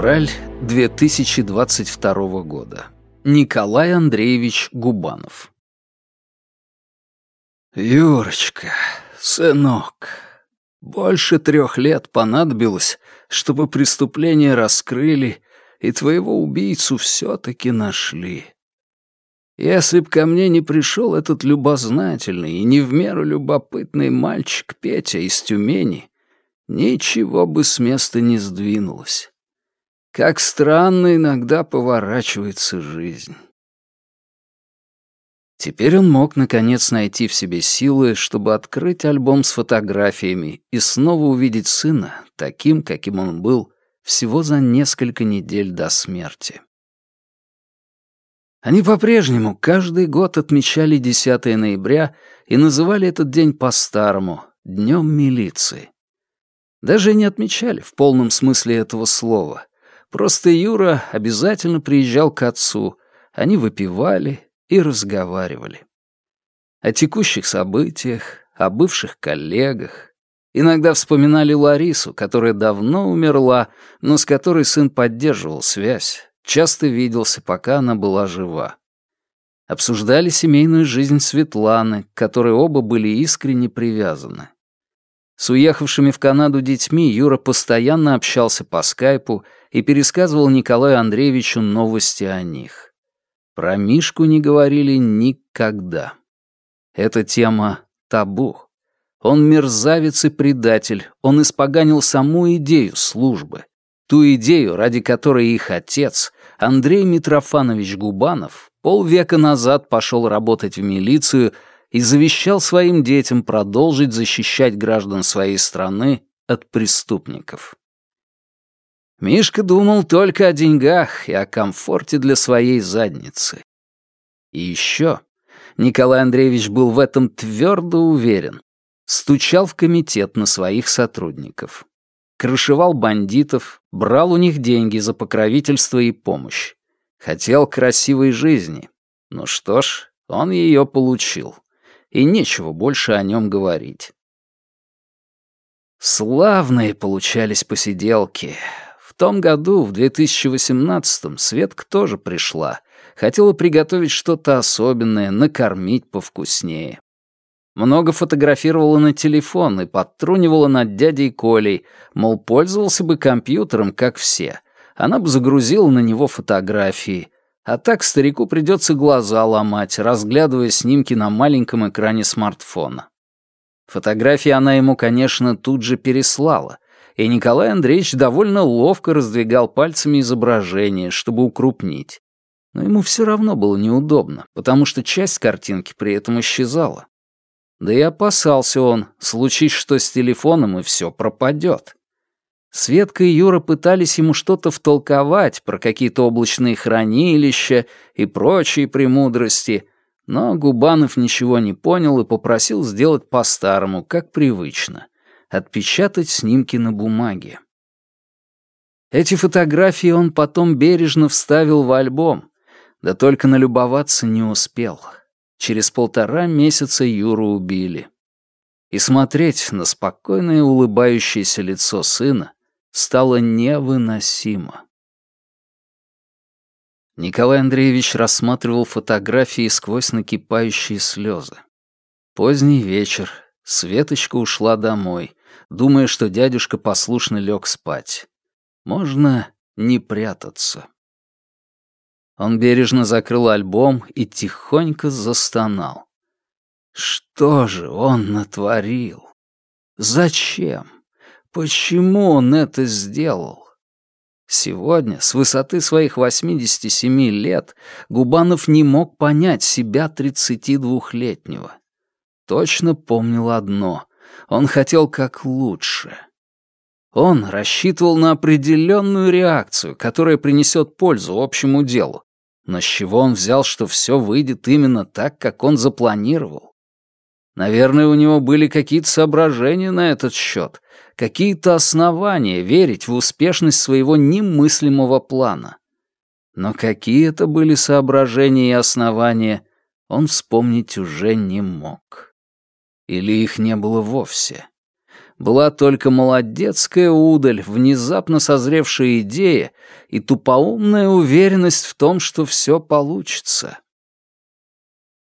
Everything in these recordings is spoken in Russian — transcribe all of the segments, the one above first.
Февраль 2022 года. Николай Андреевич Губанов. «Юрочка, сынок, больше трех лет понадобилось, чтобы преступление раскрыли и твоего убийцу все-таки нашли. Если б ко мне не пришел этот любознательный и не в меру любопытный мальчик Петя из Тюмени, ничего бы с места не сдвинулось. Как странно иногда поворачивается жизнь. Теперь он мог, наконец, найти в себе силы, чтобы открыть альбом с фотографиями и снова увидеть сына таким, каким он был всего за несколько недель до смерти. Они по-прежнему каждый год отмечали 10 ноября и называли этот день по-старому — Днем милиции. Даже не отмечали в полном смысле этого слова. Просто Юра обязательно приезжал к отцу, они выпивали, и разговаривали. О текущих событиях, о бывших коллегах. Иногда вспоминали Ларису, которая давно умерла, но с которой сын поддерживал связь, часто виделся, пока она была жива. Обсуждали семейную жизнь Светланы, к которой оба были искренне привязаны. С уехавшими в Канаду детьми Юра постоянно общался по скайпу и пересказывал Николаю Андреевичу новости о них. Про Мишку не говорили никогда. Эта тема табу. Он мерзавец и предатель, он испоганил саму идею службы. Ту идею, ради которой их отец, Андрей Митрофанович Губанов, полвека назад пошел работать в милицию и завещал своим детям продолжить защищать граждан своей страны от преступников. Мишка думал только о деньгах и о комфорте для своей задницы. И еще Николай Андреевич был в этом твердо уверен. Стучал в комитет на своих сотрудников. Крышевал бандитов, брал у них деньги за покровительство и помощь. Хотел красивой жизни. Ну что ж, он ее получил. И нечего больше о нем говорить. Славные получались посиделки том году, в 2018-м, Светка тоже пришла. Хотела приготовить что-то особенное, накормить повкуснее. Много фотографировала на телефон и подтрунивала над дядей Колей, мол, пользовался бы компьютером, как все. Она бы загрузила на него фотографии. А так старику придется глаза ломать, разглядывая снимки на маленьком экране смартфона. Фотографии она ему, конечно, тут же переслала — и Николай Андреевич довольно ловко раздвигал пальцами изображение, чтобы укрупнить. Но ему все равно было неудобно, потому что часть картинки при этом исчезала. Да и опасался он, случись что с телефоном, и все пропадет. Светка и Юра пытались ему что-то втолковать про какие-то облачные хранилища и прочие премудрости, но Губанов ничего не понял и попросил сделать по-старому, как привычно отпечатать снимки на бумаге. Эти фотографии он потом бережно вставил в альбом, да только налюбоваться не успел. Через полтора месяца Юру убили. И смотреть на спокойное улыбающееся лицо сына стало невыносимо. Николай Андреевич рассматривал фотографии сквозь накипающие слезы. Поздний вечер, Светочка ушла домой, думая, что дядюшка послушно лег спать. Можно не прятаться. Он бережно закрыл альбом и тихонько застонал. Что же он натворил? Зачем? Почему он это сделал? Сегодня, с высоты своих 87 лет, Губанов не мог понять себя 32-летнего. Точно помнил одно он хотел как лучше. Он рассчитывал на определенную реакцию, которая принесет пользу общему делу. Но с чего он взял, что все выйдет именно так, как он запланировал? Наверное, у него были какие-то соображения на этот счет, какие-то основания верить в успешность своего немыслимого плана. Но какие это были соображения и основания, он вспомнить уже не мог. Или их не было вовсе. Была только молодецкая удаль, внезапно созревшая идея и тупоумная уверенность в том, что все получится.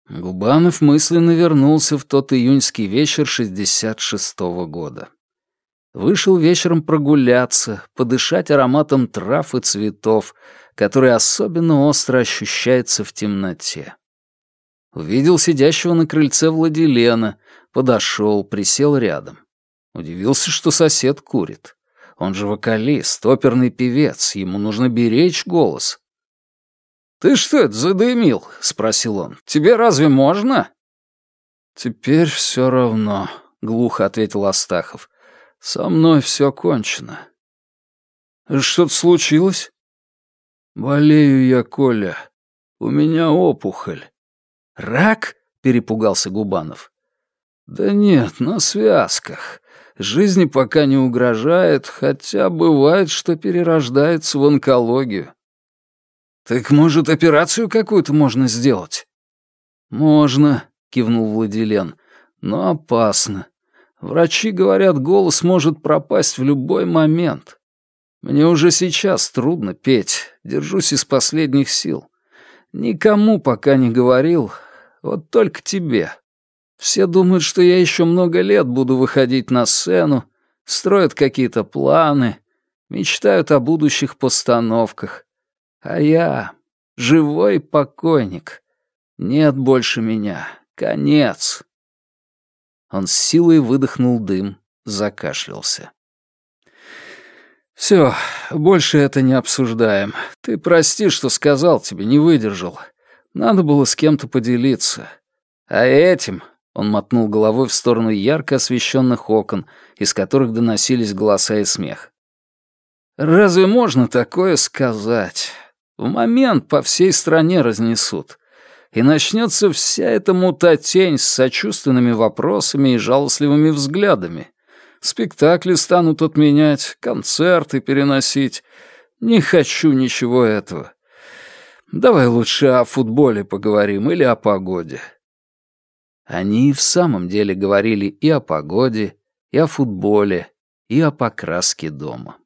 Губанов мысленно вернулся в тот июньский вечер 66-го года. Вышел вечером прогуляться, подышать ароматом трав и цветов, который особенно остро ощущается в темноте. Увидел сидящего на крыльце Владилена, подошел, присел рядом. Удивился, что сосед курит. Он же вокалист, оперный певец, ему нужно беречь голос. «Ты что это задымил?» — спросил он. «Тебе разве можно?» «Теперь все равно», — глухо ответил Астахов. «Со мной все кончено». «Что-то случилось?» «Болею я, Коля. У меня опухоль». «Рак?» — перепугался Губанов. «Да нет, на связках. Жизни пока не угрожает, хотя бывает, что перерождается в онкологию». «Так, может, операцию какую-то можно сделать?» «Можно», — кивнул Владилен, — «но опасно. Врачи говорят, голос может пропасть в любой момент. Мне уже сейчас трудно петь, держусь из последних сил. Никому пока не говорил, вот только тебе. Все думают, что я еще много лет буду выходить на сцену, строят какие-то планы, мечтают о будущих постановках. А я — живой покойник. Нет больше меня. Конец. Он с силой выдохнул дым, закашлялся. «Все, больше это не обсуждаем. Ты прости, что сказал тебе, не выдержал. Надо было с кем-то поделиться. А этим...» — он мотнул головой в сторону ярко освещенных окон, из которых доносились голоса и смех. «Разве можно такое сказать? В момент по всей стране разнесут. И начнется вся эта мутатень с сочувственными вопросами и жалостливыми взглядами. Спектакли станут отменять, концерты переносить. Не хочу ничего этого. Давай лучше о футболе поговорим или о погоде». Они и в самом деле говорили и о погоде, и о футболе, и о покраске дома.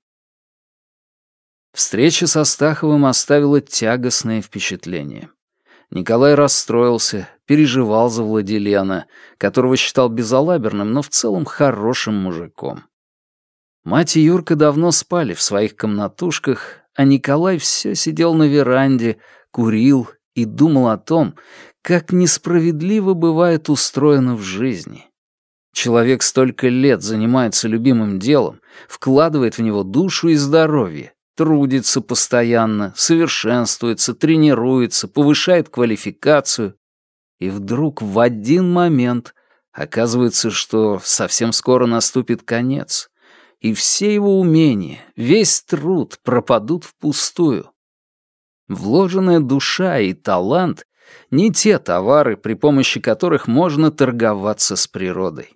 Встреча со Стаховым оставила тягостное впечатление. Николай расстроился, переживал за Владилена, которого считал безалаберным, но в целом хорошим мужиком. Мать и Юрка давно спали в своих комнатушках, а Николай все сидел на веранде, курил и думал о том, как несправедливо бывает устроено в жизни. Человек столько лет занимается любимым делом, вкладывает в него душу и здоровье, трудится постоянно, совершенствуется, тренируется, повышает квалификацию. И вдруг в один момент оказывается, что совсем скоро наступит конец, и все его умения, весь труд пропадут впустую. Вложенная душа и талант — не те товары, при помощи которых можно торговаться с природой.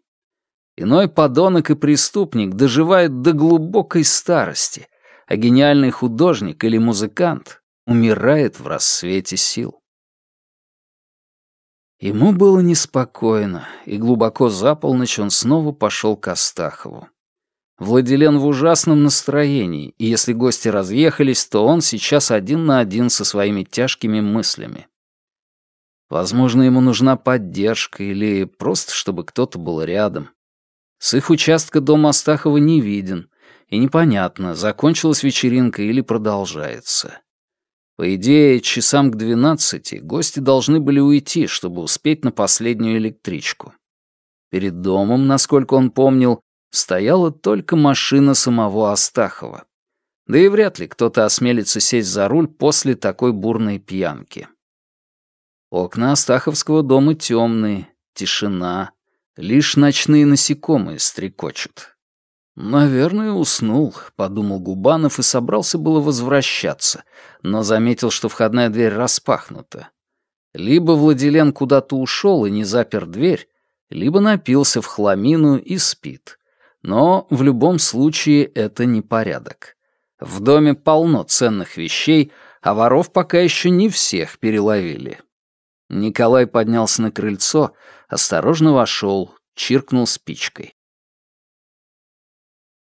Иной подонок и преступник доживает до глубокой старости, а гениальный художник или музыкант умирает в рассвете сил. Ему было неспокойно, и глубоко за полночь он снова пошел к Астахову. Владилен в ужасном настроении, и если гости разъехались, то он сейчас один на один со своими тяжкими мыслями. Возможно, ему нужна поддержка или просто, чтобы кто-то был рядом. С их участка дом Астахова не виден, и непонятно, закончилась вечеринка или продолжается. По идее, часам к двенадцати гости должны были уйти, чтобы успеть на последнюю электричку. Перед домом, насколько он помнил, стояла только машина самого Астахова. Да и вряд ли кто-то осмелится сесть за руль после такой бурной пьянки. Окна Астаховского дома темные, тишина, лишь ночные насекомые стрекочут. «Наверное, уснул», — подумал Губанов и собрался было возвращаться, но заметил, что входная дверь распахнута. Либо Владилен куда-то ушел и не запер дверь, либо напился в хламину и спит. Но в любом случае это не порядок. В доме полно ценных вещей, а воров пока еще не всех переловили. Николай поднялся на крыльцо, осторожно вошел, чиркнул спичкой.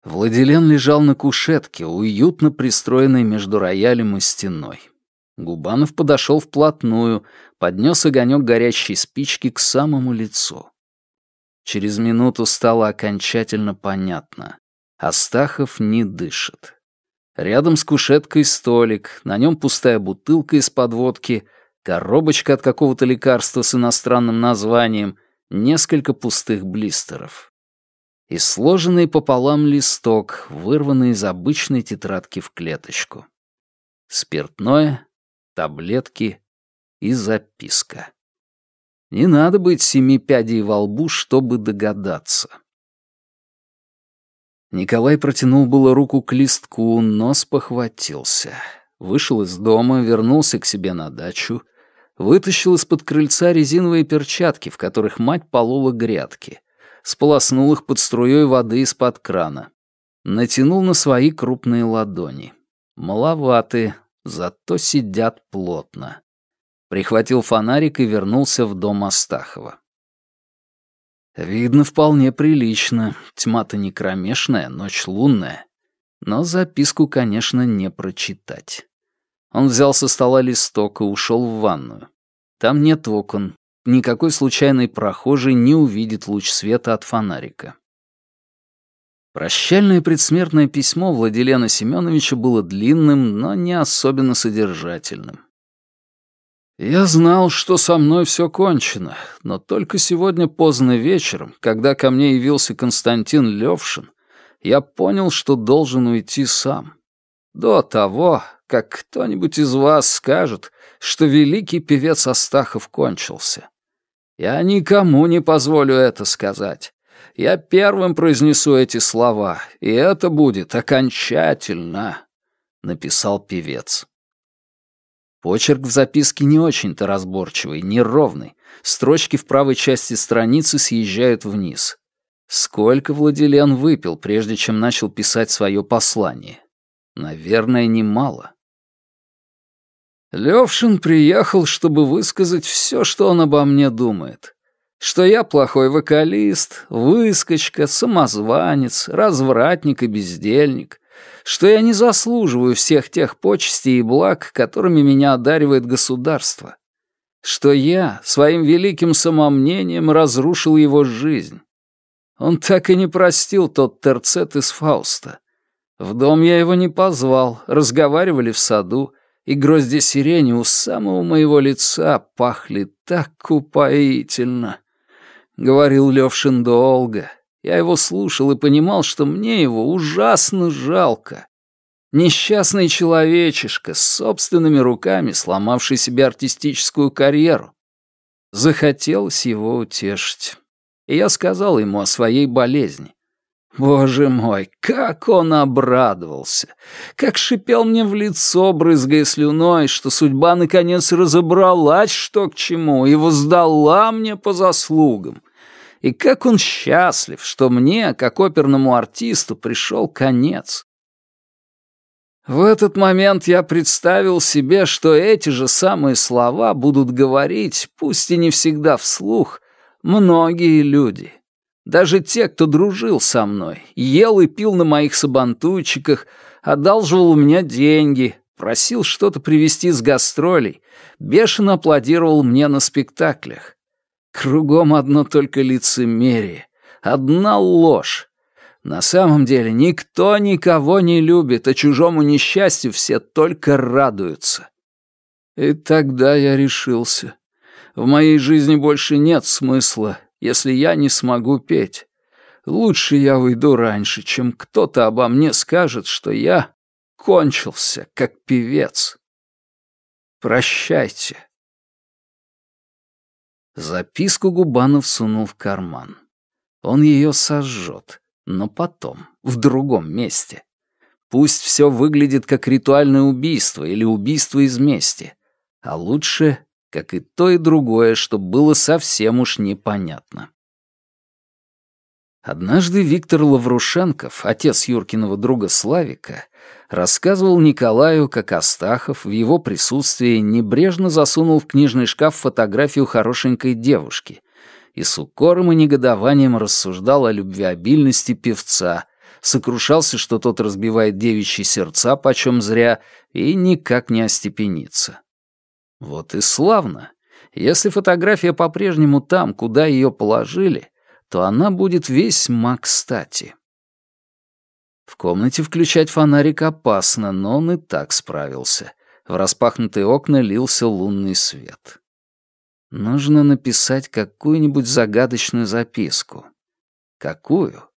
Владилен лежал на кушетке, уютно пристроенной между роялем и стеной. Губанов подошел вплотную, поднес огонек горящей спички к самому лицу. Через минуту стало окончательно понятно. Астахов не дышит. Рядом с кушеткой столик, на нем пустая бутылка из-под водки, коробочка от какого-то лекарства с иностранным названием, несколько пустых блистеров и сложенный пополам листок, вырванный из обычной тетрадки в клеточку. Спиртное, таблетки и записка. Не надо быть семи пядей во лбу, чтобы догадаться. Николай протянул было руку к листку, но спохватился. Вышел из дома, вернулся к себе на дачу, вытащил из-под крыльца резиновые перчатки, в которых мать полола грядки, сполоснул их под струей воды из-под крана. Натянул на свои крупные ладони. Маловаты, зато сидят плотно. Прихватил фонарик и вернулся в дом Астахова. Видно вполне прилично. Тьма-то не кромешная, ночь лунная. Но записку, конечно, не прочитать. Он взял со стола листок и ушел в ванную. Там нет окон, никакой случайный прохожий не увидит луч света от фонарика. Прощальное предсмертное письмо Владилена Семеновича было длинным, но не особенно содержательным. «Я знал, что со мной все кончено, но только сегодня поздно вечером, когда ко мне явился Константин Левшин, я понял, что должен уйти сам. До того, как кто-нибудь из вас скажет, что великий певец Астахов кончился. Я никому не позволю это сказать. Я первым произнесу эти слова, и это будет окончательно», — написал певец. Почерк в записке не очень-то разборчивый, неровный. Строчки в правой части страницы съезжают вниз. Сколько Владилен выпил, прежде чем начал писать свое послание? Наверное, немало. Левшин приехал, чтобы высказать все, что он обо мне думает. Что я плохой вокалист, выскочка, самозванец, развратник и бездельник. Что я не заслуживаю всех тех почестей и благ, которыми меня одаривает государство. Что я своим великим самомнением разрушил его жизнь. Он так и не простил тот терцет из Фауста. В дом я его не позвал, разговаривали в саду, и грозди сирени у самого моего лица пахли так упоительно. Говорил Левшин долго. Я его слушал и понимал, что мне его ужасно жалко. Несчастный человечишка с собственными руками, сломавший себе артистическую карьеру. Захотелось его утешить. И я сказал ему о своей болезни. Боже мой, как он обрадовался! Как шипел мне в лицо, брызгая слюной, что судьба наконец разобралась, что к чему, и воздала мне по заслугам. И как он счастлив, что мне, как оперному артисту, пришел конец. В этот момент я представил себе, что эти же самые слова будут говорить, пусть и не всегда вслух, многие люди — даже те, кто дружил со мной, ел и пил на моих сабантуйчиках, одалживал у меня деньги, просил что-то привезти с гастролей, бешено аплодировал мне на спектаклях. Кругом одно только лицемерие, одна ложь. На самом деле никто никого не любит, а чужому несчастью все только радуются. И тогда я решился. В моей жизни больше нет смысла, если я не смогу петь. Лучше я уйду раньше, чем кто-то обо мне скажет, что я кончился, как певец. Прощайте. Записку Губанов сунул в карман. Он ее сожжет, но потом, в другом месте. Пусть все выглядит как ритуальное убийство или убийство из мести, а лучше как и то и другое, что было совсем уж непонятно. Однажды Виктор Лаврушенков, отец Юркиного друга Славика, рассказывал Николаю, как Астахов в его присутствии небрежно засунул в книжный шкаф фотографию хорошенькой девушки и с укором и негодованием рассуждал о любвеобильности певца, сокрушался, что тот разбивает девичьи сердца почем зря, и никак не остепенится. Вот и славно. Если фотография по-прежнему там, куда ее положили, то она будет весьма кстати. В комнате включать фонарик опасно, но он и так справился. В распахнутые окна лился лунный свет. Нужно написать какую-нибудь загадочную записку. Какую?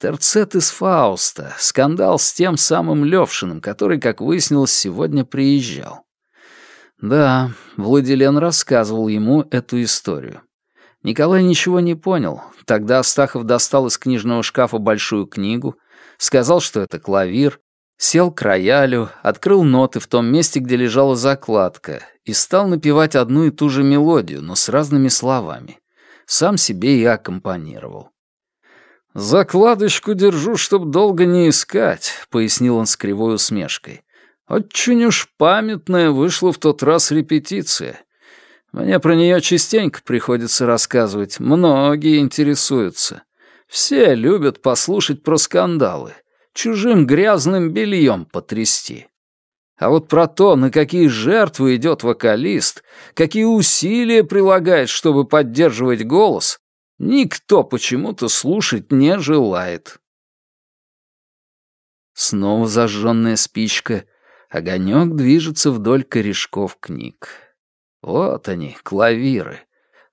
Терцет из Фауста, скандал с тем самым Левшиным, который, как выяснилось, сегодня приезжал. Да, Владилен рассказывал ему эту историю. Николай ничего не понял. Тогда Астахов достал из книжного шкафа большую книгу, сказал, что это клавир, сел к роялю, открыл ноты в том месте, где лежала закладка, и стал напевать одну и ту же мелодию, но с разными словами. Сам себе и аккомпанировал. «Закладочку держу, чтоб долго не искать», — пояснил он с кривой усмешкой. «Очень уж памятная вышла в тот раз репетиция. Мне про нее частенько приходится рассказывать, многие интересуются. Все любят послушать про скандалы, чужим грязным бельем потрясти. А вот про то, на какие жертвы идет вокалист, какие усилия прилагает, чтобы поддерживать голос, никто почему-то слушать не желает. Снова зажженная спичка. Огонек движется вдоль корешков книг. Вот они, клавиры.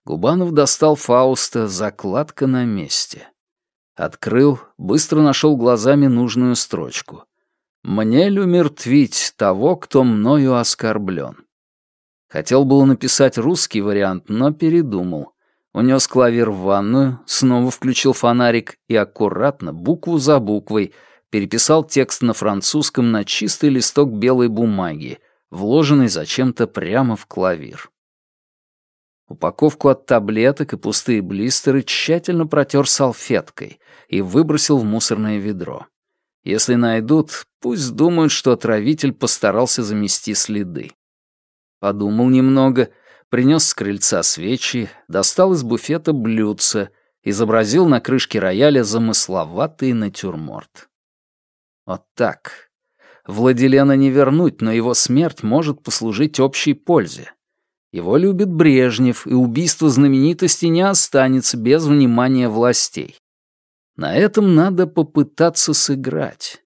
Губанов достал Фауста, закладка на месте. Открыл, быстро нашел глазами нужную строчку. «Мне люмертвить того, кто мною оскорблен». Хотел было написать русский вариант, но передумал унес клавир в ванную, снова включил фонарик и аккуратно, букву за буквой, переписал текст на французском на чистый листок белой бумаги, вложенный зачем-то прямо в клавир. Упаковку от таблеток и пустые блистеры тщательно протер салфеткой и выбросил в мусорное ведро. Если найдут, пусть думают, что отравитель постарался замести следы. Подумал немного — принес с крыльца свечи, достал из буфета блюдце, изобразил на крышке рояля замысловатый натюрморт. Вот так. Владилена не вернуть, но его смерть может послужить общей пользе. Его любит Брежнев, и убийство знаменитости не останется без внимания властей. На этом надо попытаться сыграть.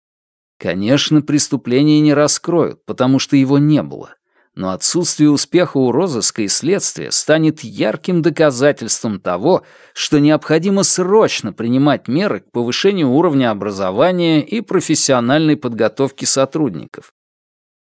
Конечно, преступление не раскроют, потому что его не было но отсутствие успеха у розыска и следствия станет ярким доказательством того, что необходимо срочно принимать меры к повышению уровня образования и профессиональной подготовки сотрудников.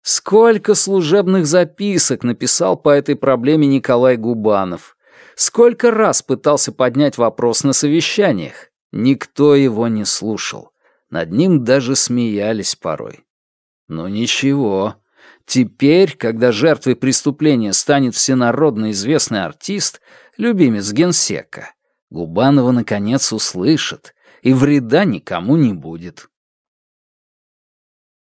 Сколько служебных записок написал по этой проблеме Николай Губанов. Сколько раз пытался поднять вопрос на совещаниях. Никто его не слушал. Над ним даже смеялись порой. Но ничего, Теперь, когда жертвой преступления станет всенародно известный артист, любимец генсека, Губанова наконец услышат, и вреда никому не будет.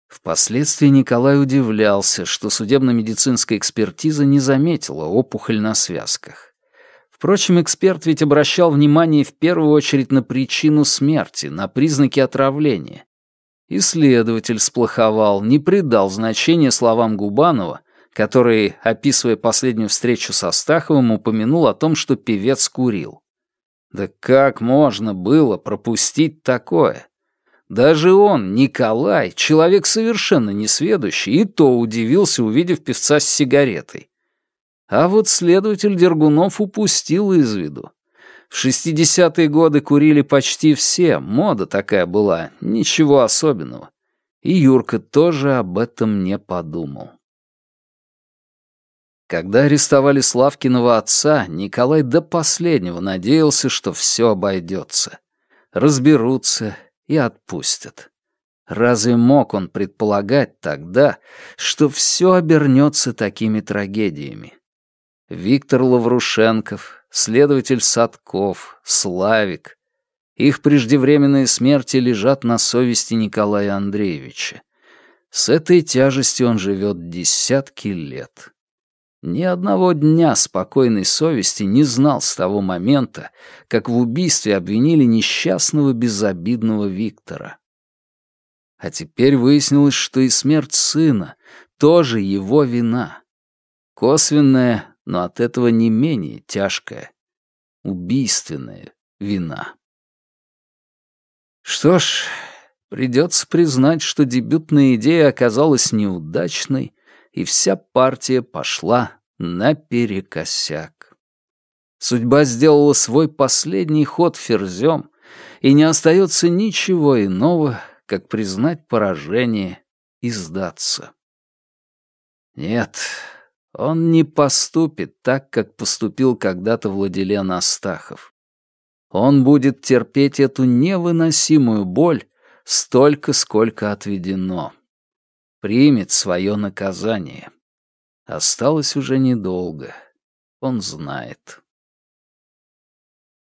Впоследствии Николай удивлялся, что судебно-медицинская экспертиза не заметила опухоль на связках. Впрочем, эксперт ведь обращал внимание в первую очередь на причину смерти, на признаки отравления, Исследователь сплоховал, не придал значения словам Губанова, который, описывая последнюю встречу со Стаховым, упомянул о том, что певец курил. Да как можно было пропустить такое? Даже он, Николай, человек совершенно несведущий, и то удивился, увидев певца с сигаретой. А вот следователь Дергунов упустил из виду. В 60-е годы курили почти все, мода такая была, ничего особенного. И Юрка тоже об этом не подумал. Когда арестовали Славкиного отца, Николай до последнего надеялся, что все обойдется. Разберутся и отпустят. Разве мог он предполагать тогда, что все обернется такими трагедиями? Виктор Лаврушенков, следователь Садков, Славик. Их преждевременные смерти лежат на совести Николая Андреевича. С этой тяжестью он живет десятки лет. Ни одного дня спокойной совести не знал с того момента, как в убийстве обвинили несчастного безобидного Виктора. А теперь выяснилось, что и смерть сына тоже его вина. Косвенная, но от этого не менее тяжкая. Убийственная вина. Что ж, придется признать, что дебютная идея оказалась неудачной, и вся партия пошла наперекосяк. Судьба сделала свой последний ход ферзем, и не остается ничего иного, как признать поражение и сдаться. Нет, он не поступит так, как поступил когда-то Владилен Астахов. Он будет терпеть эту невыносимую боль столько, сколько отведено. Примет свое наказание. Осталось уже недолго. Он знает.